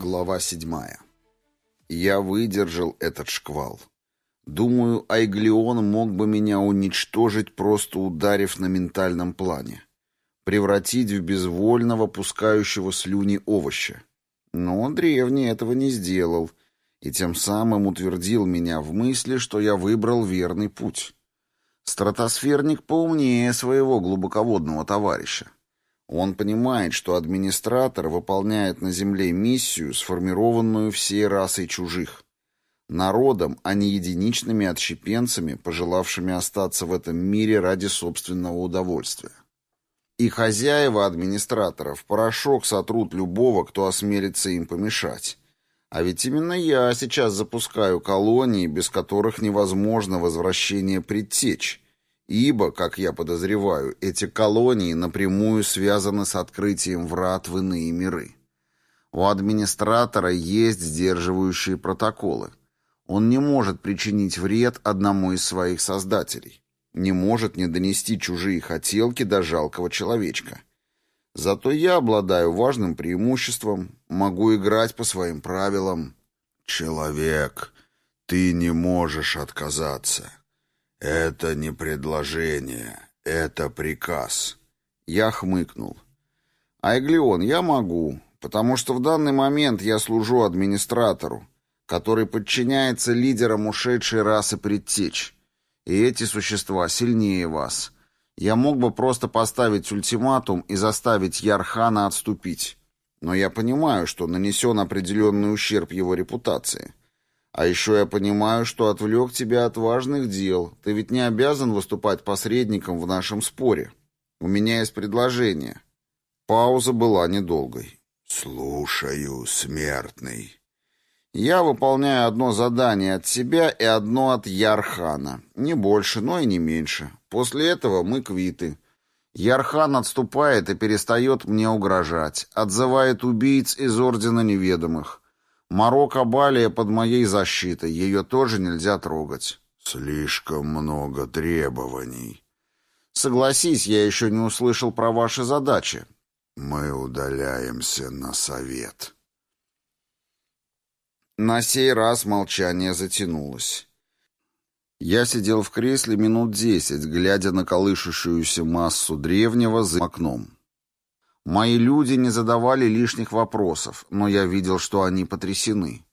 Глава седьмая. Я выдержал этот шквал. Думаю, Айглион мог бы меня уничтожить, просто ударив на ментальном плане. Превратить в безвольного, пускающего слюни овоща. Но древний этого не сделал, и тем самым утвердил меня в мысли, что я выбрал верный путь. Стратосферник поумнее своего глубоководного товарища. Он понимает, что администратор выполняет на Земле миссию, сформированную всей расой чужих. Народом, а не единичными отщепенцами, пожелавшими остаться в этом мире ради собственного удовольствия. И хозяева администраторов порошок сотрут любого, кто осмелится им помешать. А ведь именно я сейчас запускаю колонии, без которых невозможно возвращение предтеч, Ибо, как я подозреваю, эти колонии напрямую связаны с открытием врат в иные миры. У администратора есть сдерживающие протоколы. Он не может причинить вред одному из своих создателей. Не может не донести чужие хотелки до жалкого человечка. Зато я обладаю важным преимуществом, могу играть по своим правилам. «Человек, ты не можешь отказаться», «Это не предложение, это приказ». Я хмыкнул. «Айглион, я могу, потому что в данный момент я служу администратору, который подчиняется лидерам ушедшей расы предтеч. И эти существа сильнее вас. Я мог бы просто поставить ультиматум и заставить Ярхана отступить. Но я понимаю, что нанесен определенный ущерб его репутации. А еще я понимаю, что отвлек тебя от важных дел. Ты ведь не обязан выступать посредником в нашем споре. У меня есть предложение». Пауза была недолгой. «Слушаю, смертный». «Я выполняю одно задание от себя и одно от Ярхана. Не больше, но и не меньше. После этого мы квиты». Ярхан отступает и перестает мне угрожать, отзывает убийц из Ордена Неведомых. Марокко Балия под моей защитой, ее тоже нельзя трогать. Слишком много требований. Согласись, я еще не услышал про ваши задачи. Мы удаляемся на совет. На сей раз молчание затянулось. Я сидел в кресле минут десять, глядя на колышущуюся массу древнего за окном. Мои люди не задавали лишних вопросов, но я видел, что они потрясены.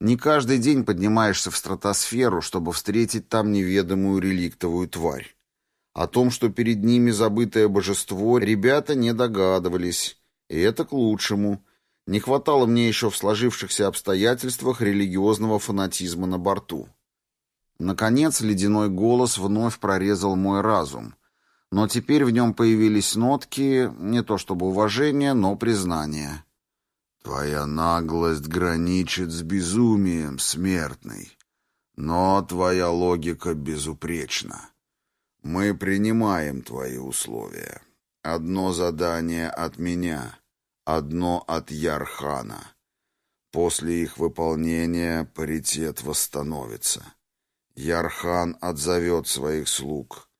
Не каждый день поднимаешься в стратосферу, чтобы встретить там неведомую реликтовую тварь. О том, что перед ними забытое божество, ребята не догадывались, и это к лучшему. Не хватало мне еще в сложившихся обстоятельствах религиозного фанатизма на борту. Наконец, ледяной голос вновь прорезал мой разум — но теперь в нем появились нотки, не то чтобы уважения, но признания. «Твоя наглость граничит с безумием, смертный, но твоя логика безупречна. Мы принимаем твои условия. Одно задание от меня, одно от Ярхана. После их выполнения паритет восстановится. Ярхан отзовет своих слуг»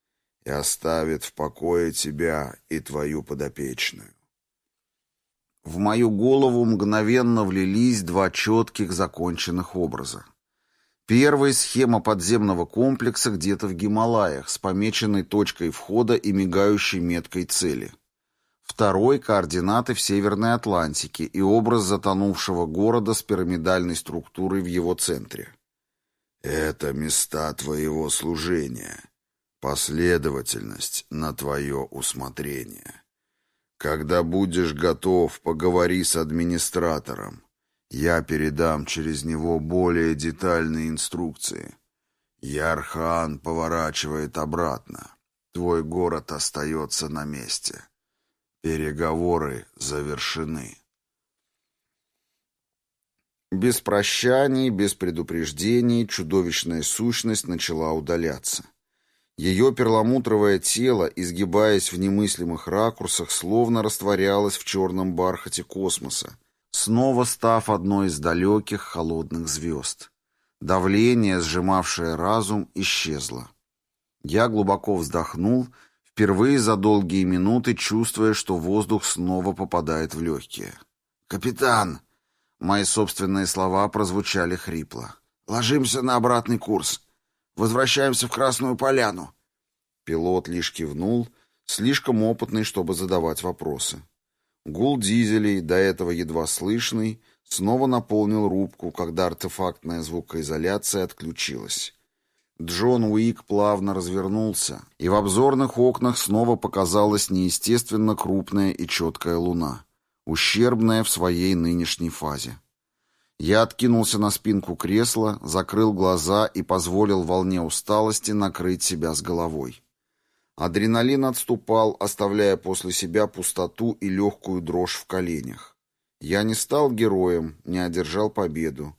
и оставит в покое тебя и твою подопечную. В мою голову мгновенно влились два четких законченных образа. Первый — схема подземного комплекса где-то в Гималаях с помеченной точкой входа и мигающей меткой цели. Второй — координаты в Северной Атлантике и образ затонувшего города с пирамидальной структурой в его центре. «Это места твоего служения», Последовательность на твое усмотрение. Когда будешь готов, поговори с администратором. Я передам через него более детальные инструкции. Ярхан поворачивает обратно. Твой город остается на месте. Переговоры завершены. Без прощаний, без предупреждений чудовищная сущность начала удаляться. Ее перламутровое тело, изгибаясь в немыслимых ракурсах, словно растворялось в черном бархате космоса, снова став одной из далеких холодных звезд. Давление, сжимавшее разум, исчезло. Я глубоко вздохнул, впервые за долгие минуты чувствуя, что воздух снова попадает в легкие. «Капитан!» Мои собственные слова прозвучали хрипло. «Ложимся на обратный курс. Возвращаемся в Красную Поляну». Пилот лишь кивнул, слишком опытный, чтобы задавать вопросы. Гул дизелей, до этого едва слышный, снова наполнил рубку, когда артефактная звукоизоляция отключилась. Джон Уик плавно развернулся, и в обзорных окнах снова показалась неестественно крупная и четкая луна, ущербная в своей нынешней фазе. Я откинулся на спинку кресла, закрыл глаза и позволил волне усталости накрыть себя с головой. Адреналин отступал, оставляя после себя пустоту и легкую дрожь в коленях. Я не стал героем, не одержал победу.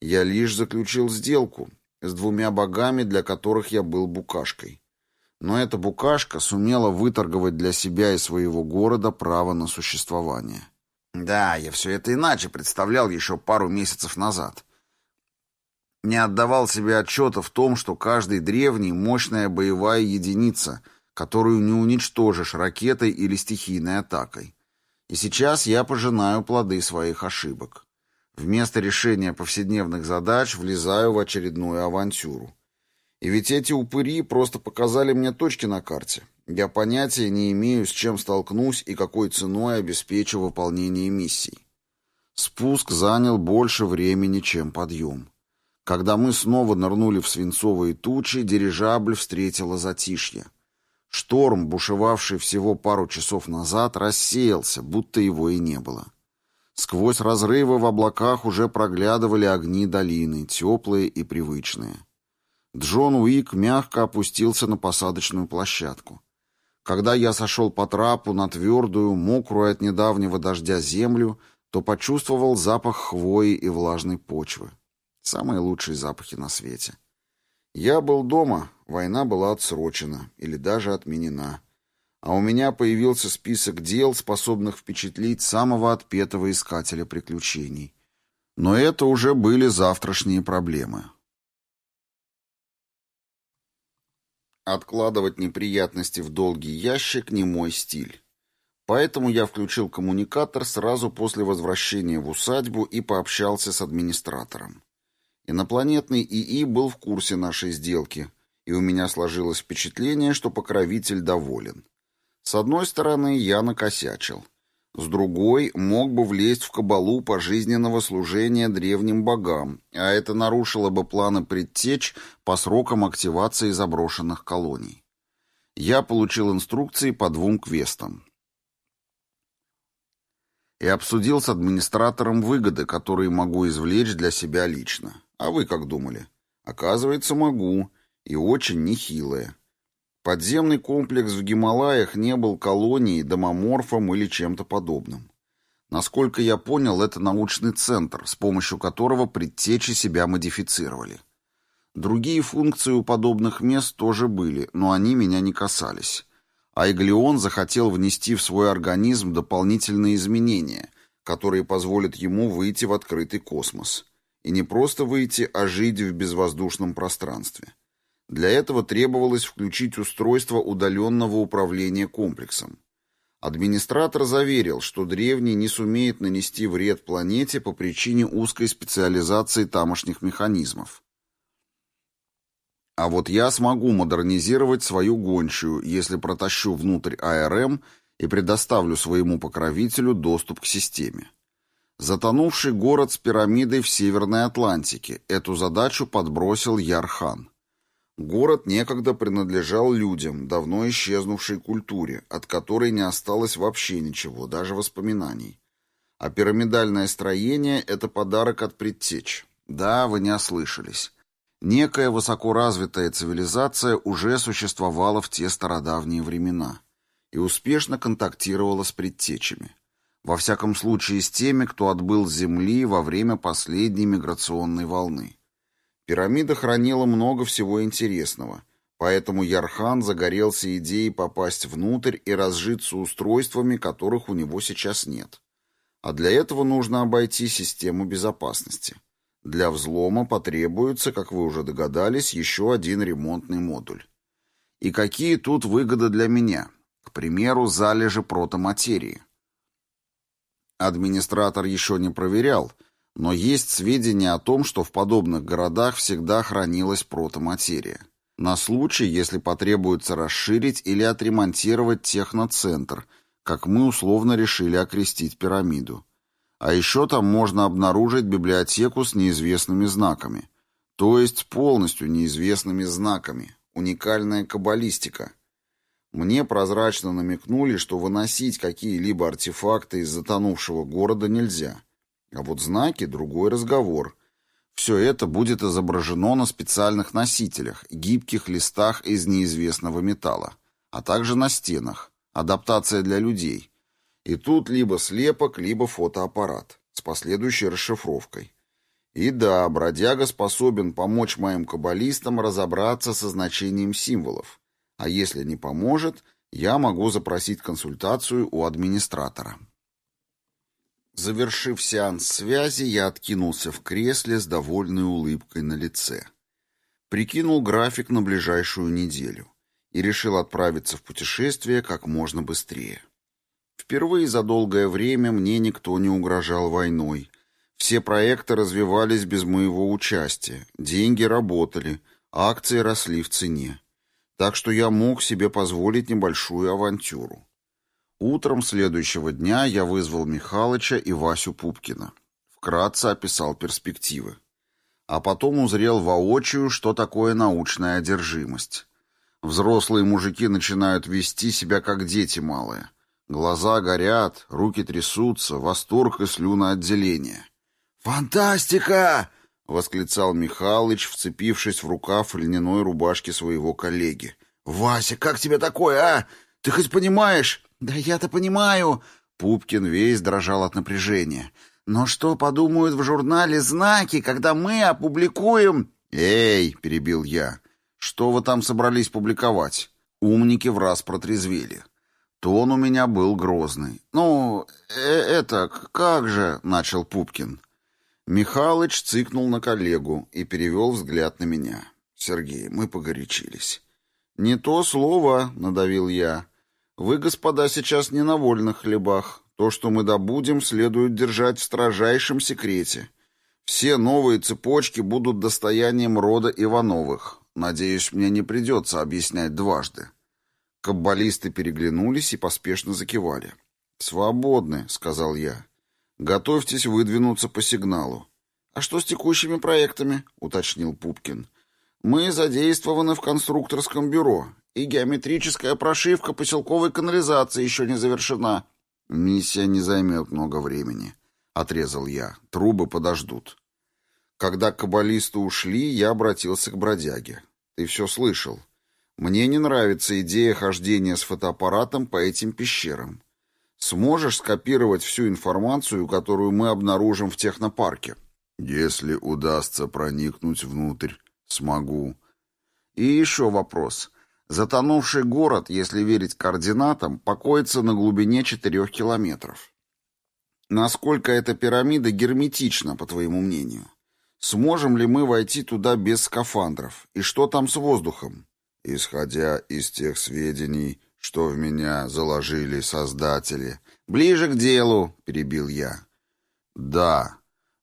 Я лишь заключил сделку, с двумя богами, для которых я был букашкой. Но эта букашка сумела выторговать для себя и своего города право на существование. Да, я все это иначе представлял еще пару месяцев назад. Не отдавал себе отчета в том, что каждый древний — мощная боевая единица, которую не уничтожишь ракетой или стихийной атакой. И сейчас я пожинаю плоды своих ошибок. Вместо решения повседневных задач влезаю в очередную авантюру. И ведь эти упыри просто показали мне точки на карте. Я понятия не имею, с чем столкнусь и какой ценой обеспечу выполнение миссий. Спуск занял больше времени, чем подъем. Когда мы снова нырнули в свинцовые тучи, дирижабль встретила затишье. Шторм, бушевавший всего пару часов назад, рассеялся, будто его и не было. Сквозь разрывы в облаках уже проглядывали огни долины, теплые и привычные. Джон Уик мягко опустился на посадочную площадку. Когда я сошел по трапу на твердую, мокрую от недавнего дождя землю, то почувствовал запах хвои и влажной почвы. Самые лучшие запахи на свете. Я был дома, война была отсрочена или даже отменена а у меня появился список дел, способных впечатлить самого отпетого искателя приключений. Но это уже были завтрашние проблемы. Откладывать неприятности в долгий ящик не мой стиль. Поэтому я включил коммуникатор сразу после возвращения в усадьбу и пообщался с администратором. Инопланетный ИИ был в курсе нашей сделки, и у меня сложилось впечатление, что покровитель доволен. С одной стороны, я накосячил. С другой, мог бы влезть в кабалу пожизненного служения древним богам, а это нарушило бы планы предтеч по срокам активации заброшенных колоний. Я получил инструкции по двум квестам. И обсудил с администратором выгоды, которые могу извлечь для себя лично. А вы как думали? Оказывается, могу. И очень нехилые. Подземный комплекс в Гималаях не был колонией, домоморфом или чем-то подобным. Насколько я понял, это научный центр, с помощью которого предтечи себя модифицировали. Другие функции у подобных мест тоже были, но они меня не касались. Айглион захотел внести в свой организм дополнительные изменения, которые позволят ему выйти в открытый космос. И не просто выйти, а жить в безвоздушном пространстве. Для этого требовалось включить устройство удаленного управления комплексом. Администратор заверил, что древний не сумеет нанести вред планете по причине узкой специализации тамошних механизмов. А вот я смогу модернизировать свою гончую, если протащу внутрь АРМ и предоставлю своему покровителю доступ к системе. Затонувший город с пирамидой в Северной Атлантике. Эту задачу подбросил Ярхан. Город некогда принадлежал людям, давно исчезнувшей культуре, от которой не осталось вообще ничего, даже воспоминаний. А пирамидальное строение – это подарок от предтеч. Да, вы не ослышались. Некая высокоразвитая цивилизация уже существовала в те стародавние времена и успешно контактировала с предтечами. Во всяком случае, с теми, кто отбыл с Земли во время последней миграционной волны. Пирамида хранила много всего интересного, поэтому Ярхан загорелся идеей попасть внутрь и разжиться устройствами, которых у него сейчас нет. А для этого нужно обойти систему безопасности. Для взлома потребуется, как вы уже догадались, еще один ремонтный модуль. И какие тут выгоды для меня? К примеру, залежи протоматерии. Администратор еще не проверял, Но есть сведения о том, что в подобных городах всегда хранилась протоматерия. На случай, если потребуется расширить или отремонтировать техноцентр, как мы условно решили окрестить пирамиду. А еще там можно обнаружить библиотеку с неизвестными знаками. То есть полностью неизвестными знаками. Уникальная каббалистика. Мне прозрачно намекнули, что выносить какие-либо артефакты из затонувшего города нельзя. А вот знаки — другой разговор. Все это будет изображено на специальных носителях, гибких листах из неизвестного металла, а также на стенах. Адаптация для людей. И тут либо слепок, либо фотоаппарат с последующей расшифровкой. И да, бродяга способен помочь моим каббалистам разобраться со значением символов. А если не поможет, я могу запросить консультацию у администратора. Завершив сеанс связи, я откинулся в кресле с довольной улыбкой на лице. Прикинул график на ближайшую неделю и решил отправиться в путешествие как можно быстрее. Впервые за долгое время мне никто не угрожал войной, все проекты развивались без моего участия, деньги работали, акции росли в цене. Так что я мог себе позволить небольшую авантюру. Утром следующего дня я вызвал Михалыча и Васю Пупкина. Вкратце описал перспективы. А потом узрел воочию, что такое научная одержимость. Взрослые мужики начинают вести себя как дети малые. Глаза горят, руки трясутся, восторг и слюноотделение. «Фантастика!» — восклицал Михалыч, вцепившись в рукав льняной рубашки своего коллеги. «Вася, как тебе такое, а? Ты хоть понимаешь?» «Да я-то понимаю!» Пупкин весь дрожал от напряжения. «Но что подумают в журнале «Знаки», когда мы опубликуем...» «Эй!» — перебил я. «Что вы там собрались публиковать?» Умники в раз протрезвели. Тон у меня был грозный. «Ну, э это, как же...» — начал Пупкин. Михалыч цыкнул на коллегу и перевел взгляд на меня. «Сергей, мы погорячились». «Не то слово», — надавил я. «Вы, господа, сейчас не на вольных хлебах. То, что мы добудем, следует держать в строжайшем секрете. Все новые цепочки будут достоянием рода Ивановых. Надеюсь, мне не придется объяснять дважды». Каббалисты переглянулись и поспешно закивали. «Свободны», — сказал я. «Готовьтесь выдвинуться по сигналу». «А что с текущими проектами?» — уточнил Пупкин. «Мы задействованы в конструкторском бюро, и геометрическая прошивка поселковой канализации еще не завершена». «Миссия не займет много времени», — отрезал я. «Трубы подождут». Когда каббалисты ушли, я обратился к бродяге. «Ты все слышал. Мне не нравится идея хождения с фотоаппаратом по этим пещерам. Сможешь скопировать всю информацию, которую мы обнаружим в технопарке? Если удастся проникнуть внутрь, смогу. И еще вопрос. Затонувший город, если верить координатам, покоится на глубине четырех километров. Насколько эта пирамида герметична, по твоему мнению? Сможем ли мы войти туда без скафандров? И что там с воздухом? Исходя из тех сведений, что в меня заложили создатели. «Ближе к делу», — перебил я. «Да,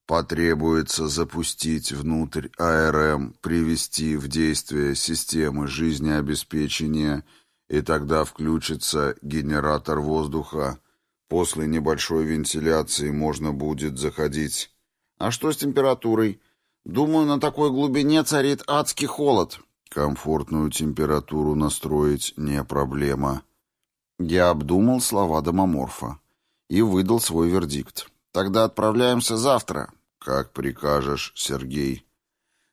потребуется запустить внутрь АРМ, привести в действие системы жизнеобеспечения, и тогда включится генератор воздуха. После небольшой вентиляции можно будет заходить». «А что с температурой? Думаю, на такой глубине царит адский холод». Комфортную температуру настроить не проблема. Я обдумал слова домоморфа и выдал свой вердикт. Тогда отправляемся завтра. Как прикажешь, Сергей.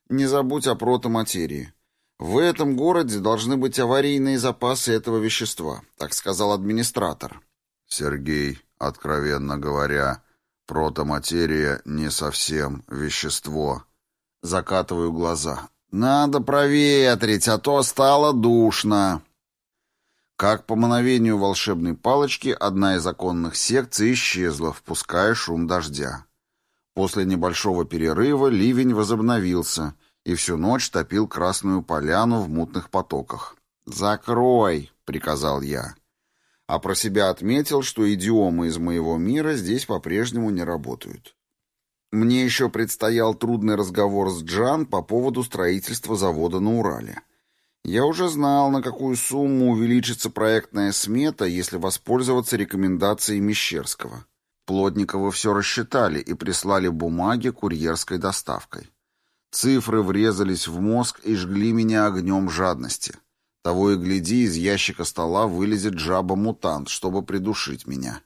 Не забудь о протоматерии. В этом городе должны быть аварийные запасы этого вещества, так сказал администратор. Сергей, откровенно говоря, протоматерия не совсем вещество. Закатываю глаза. «Надо проветрить, а то стало душно». Как по мановению волшебной палочки, одна из оконных секций исчезла, впуская шум дождя. После небольшого перерыва ливень возобновился и всю ночь топил Красную Поляну в мутных потоках. «Закрой!» — приказал я. А про себя отметил, что идиомы из моего мира здесь по-прежнему не работают. Мне еще предстоял трудный разговор с Джан по поводу строительства завода на Урале. Я уже знал, на какую сумму увеличится проектная смета, если воспользоваться рекомендацией Мещерского. Плотниковы все рассчитали и прислали бумаги курьерской доставкой. Цифры врезались в мозг и жгли меня огнем жадности. Того и гляди, из ящика стола вылезет жаба-мутант, чтобы придушить меня.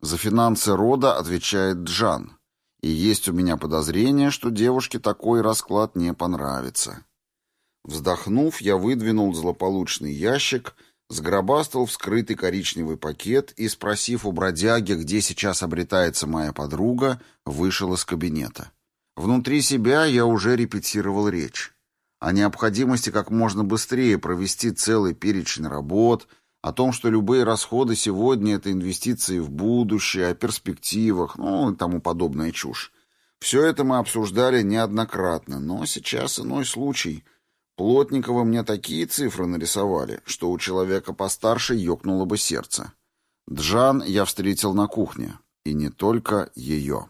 За финансы рода отвечает Джан. И есть у меня подозрение, что девушке такой расклад не понравится. Вздохнув, я выдвинул злополучный ящик, сгробастал вскрытый коричневый пакет и, спросив у бродяги, где сейчас обретается моя подруга, вышел из кабинета. Внутри себя я уже репетировал речь. О необходимости как можно быстрее провести целый перечень работ, о том, что любые расходы сегодня — это инвестиции в будущее, о перспективах, ну и тому подобная чушь. Все это мы обсуждали неоднократно, но сейчас иной случай — Плотниковы мне такие цифры нарисовали, что у человека постарше ёкнуло бы сердце. Джан я встретил на кухне, и не только ее.